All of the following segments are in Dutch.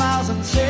smiles and says,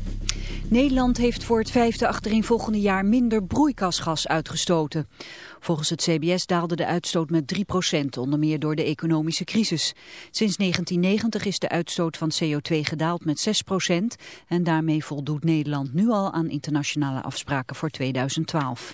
Nederland heeft voor het vijfde achtereenvolgende jaar minder broeikasgas uitgestoten. Volgens het CBS daalde de uitstoot met 3%, onder meer door de economische crisis. Sinds 1990 is de uitstoot van CO2 gedaald met 6% en daarmee voldoet Nederland nu al aan internationale afspraken voor 2012.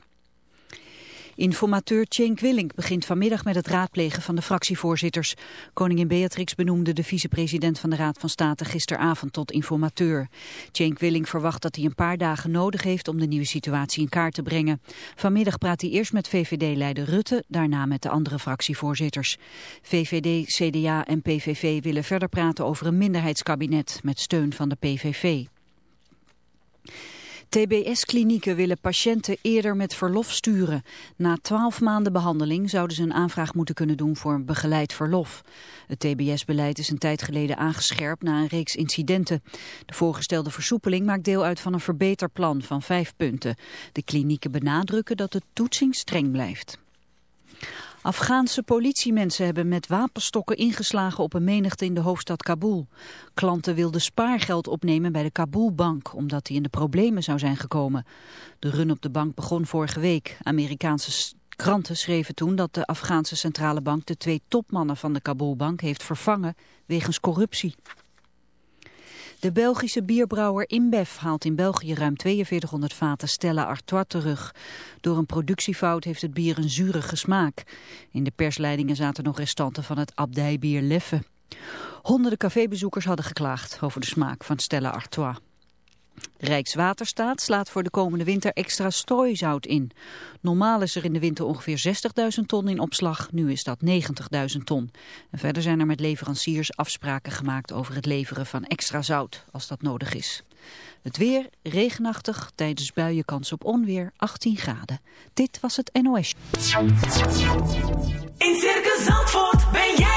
Informateur Cenk Willink begint vanmiddag met het raadplegen van de fractievoorzitters. Koningin Beatrix benoemde de vicepresident van de Raad van State gisteravond tot informateur. Cenk Willink verwacht dat hij een paar dagen nodig heeft om de nieuwe situatie in kaart te brengen. Vanmiddag praat hij eerst met VVD-leider Rutte, daarna met de andere fractievoorzitters. VVD, CDA en PVV willen verder praten over een minderheidskabinet met steun van de PVV. TBS-klinieken willen patiënten eerder met verlof sturen. Na twaalf maanden behandeling zouden ze een aanvraag moeten kunnen doen voor een begeleid verlof. Het TBS-beleid is een tijd geleden aangescherpt na een reeks incidenten. De voorgestelde versoepeling maakt deel uit van een verbeterplan van vijf punten. De klinieken benadrukken dat de toetsing streng blijft. Afghaanse politiemensen hebben met wapenstokken ingeslagen op een menigte in de hoofdstad Kabul. Klanten wilden spaargeld opnemen bij de Kabulbank, omdat die in de problemen zou zijn gekomen. De run op de bank begon vorige week. Amerikaanse kranten schreven toen dat de Afghaanse centrale bank de twee topmannen van de Kabulbank heeft vervangen wegens corruptie. De Belgische bierbrouwer InBev haalt in België ruim 4200 vaten Stella Artois terug. Door een productiefout heeft het bier een zure smaak. In de persleidingen zaten nog restanten van het abdijbier Leffe. Honderden cafébezoekers hadden geklaagd over de smaak van Stella Artois. Rijkswaterstaat slaat voor de komende winter extra strooizout in. Normaal is er in de winter ongeveer 60.000 ton in opslag, nu is dat 90.000 ton. En verder zijn er met leveranciers afspraken gemaakt over het leveren van extra zout, als dat nodig is. Het weer, regenachtig, tijdens buien kans op onweer, 18 graden. Dit was het NOS. In Circus Zandvoort ben jij.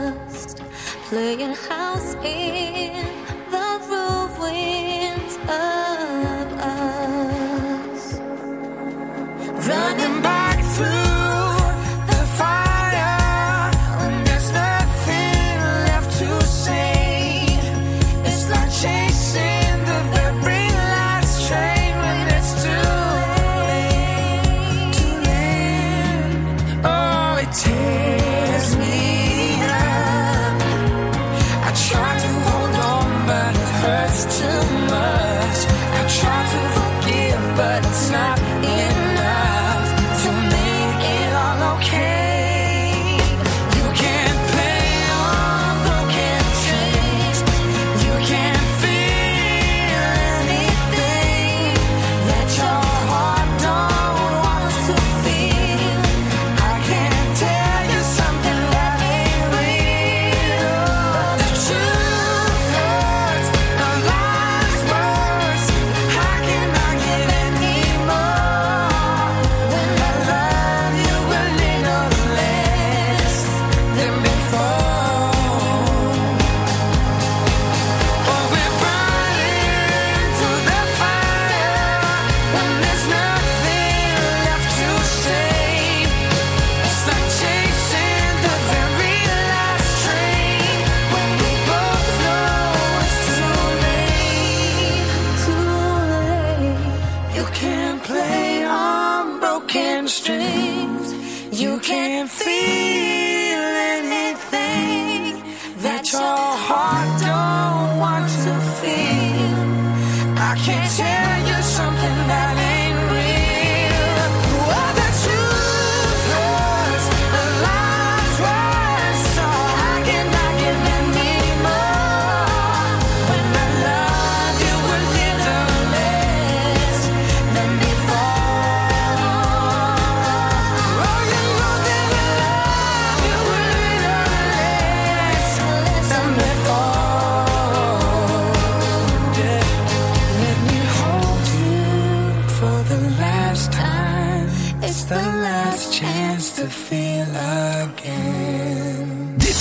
dust, playing house in the ruins of us, running by.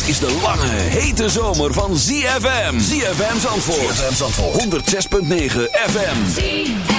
is de lange, hete zomer van ZFM. ZFM Zandvoort. ZFM Zandvoort. 106.9 FM.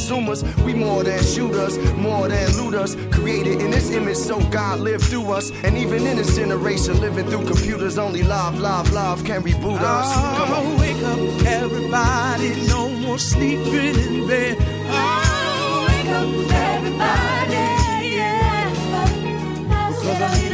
consumers. We more than shooters, more than looters. Created in this image, so God lived through us. And even in this generation, living through computers, only love, love, love can reboot us. Come on. Oh, wake up, everybody. No more sleeping in bed. Oh, wake up, everybody. Yeah. Because I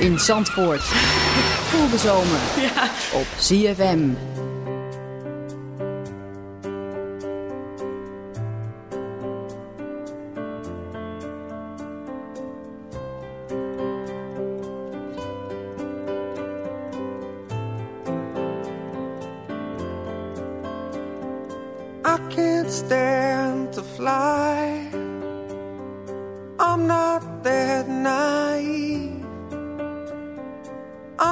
in Zandvoort. Voel de zomer ja. op ZFM. I can't stand to fly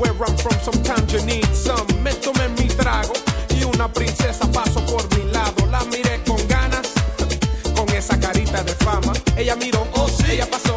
where I'm from, sometimes you need some. Me tomé mi trago y una princesa pasó por mi lado. La miré con ganas, con esa carita de fama. Ella miró, oh sí, ella pasó.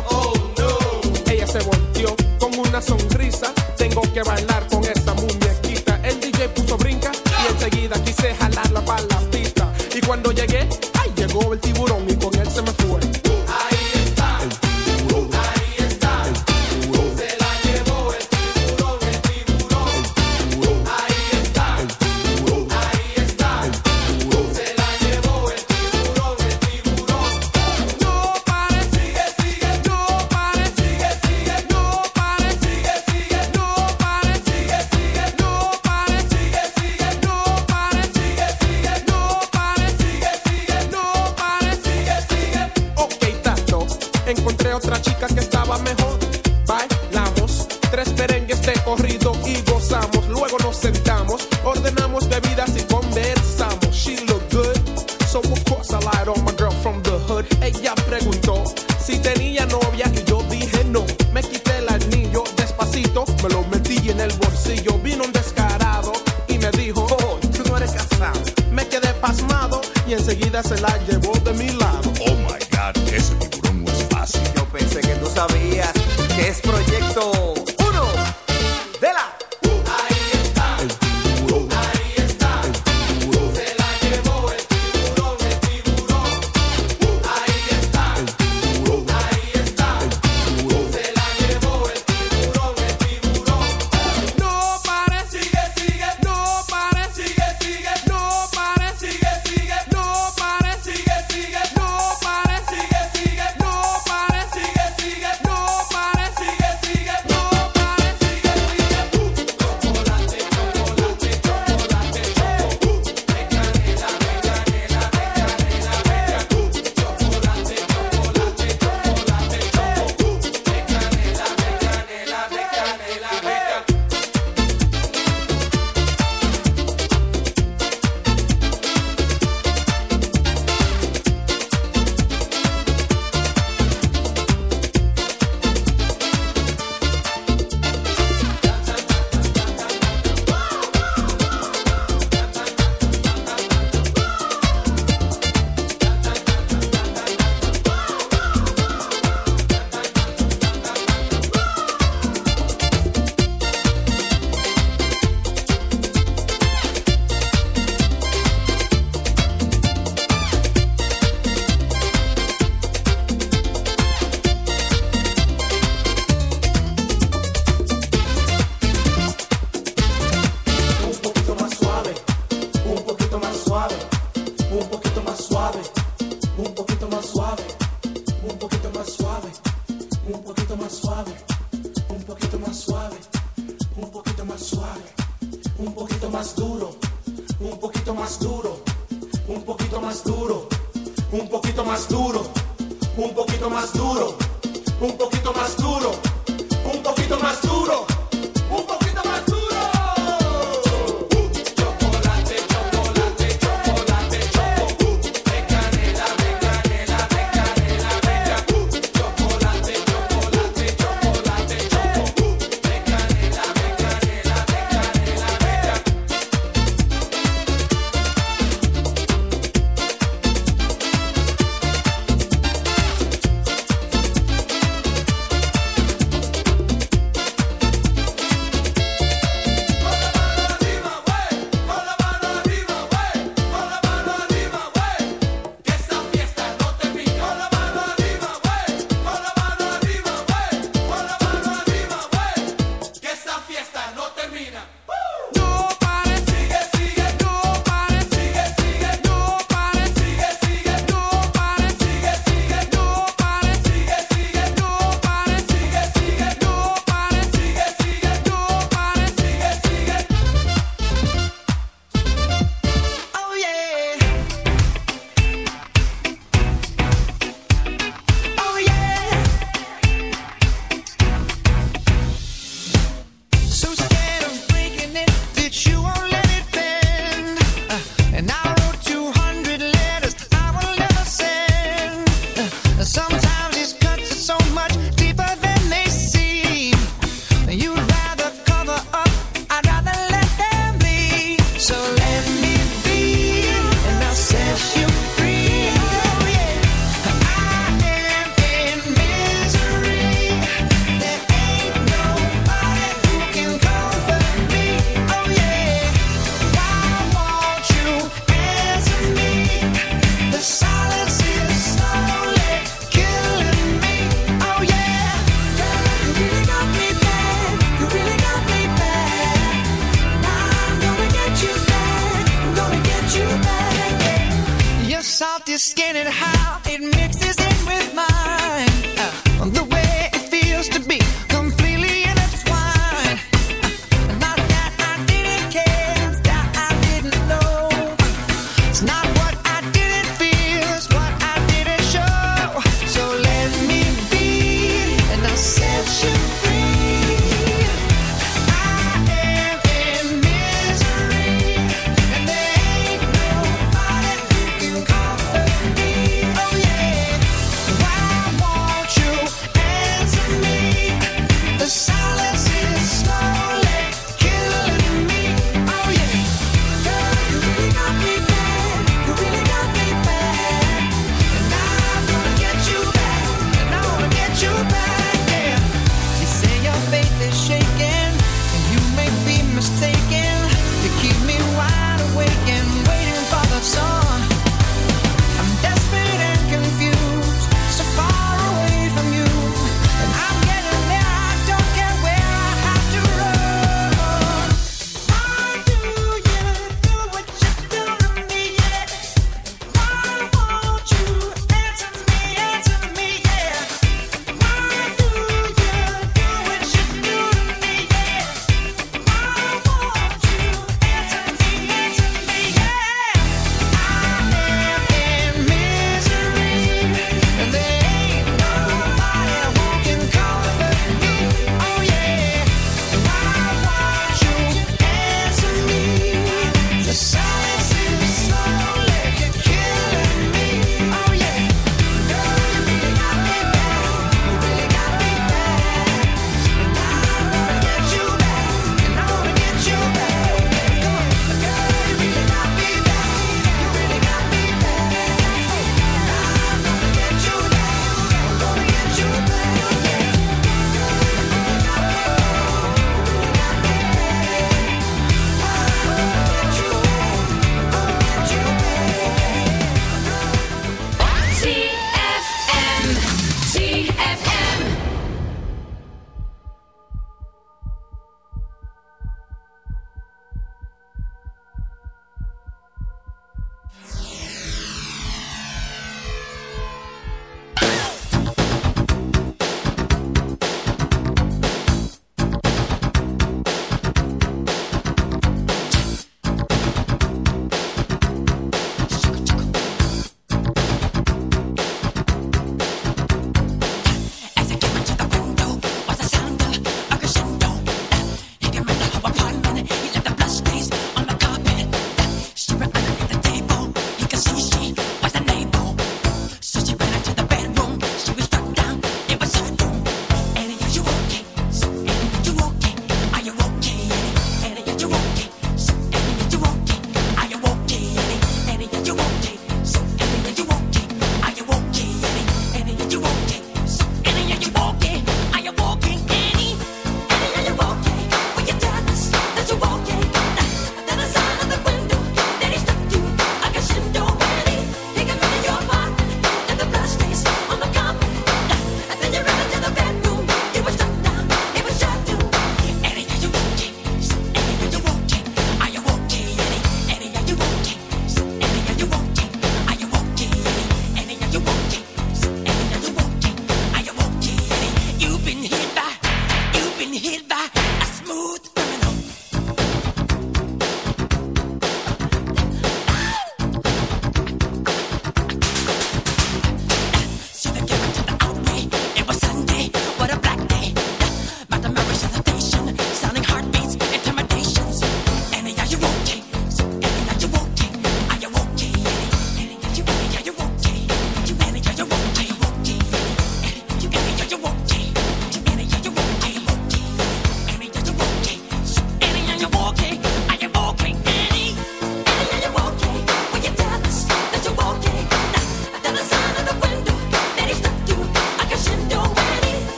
How it mixes in with mine.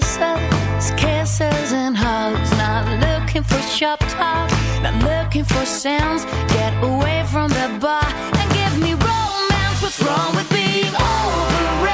kisses, kisses and hugs. Not looking for shop talk, not looking for sounds. Get away from the bar and give me romance. What's wrong with being overrated?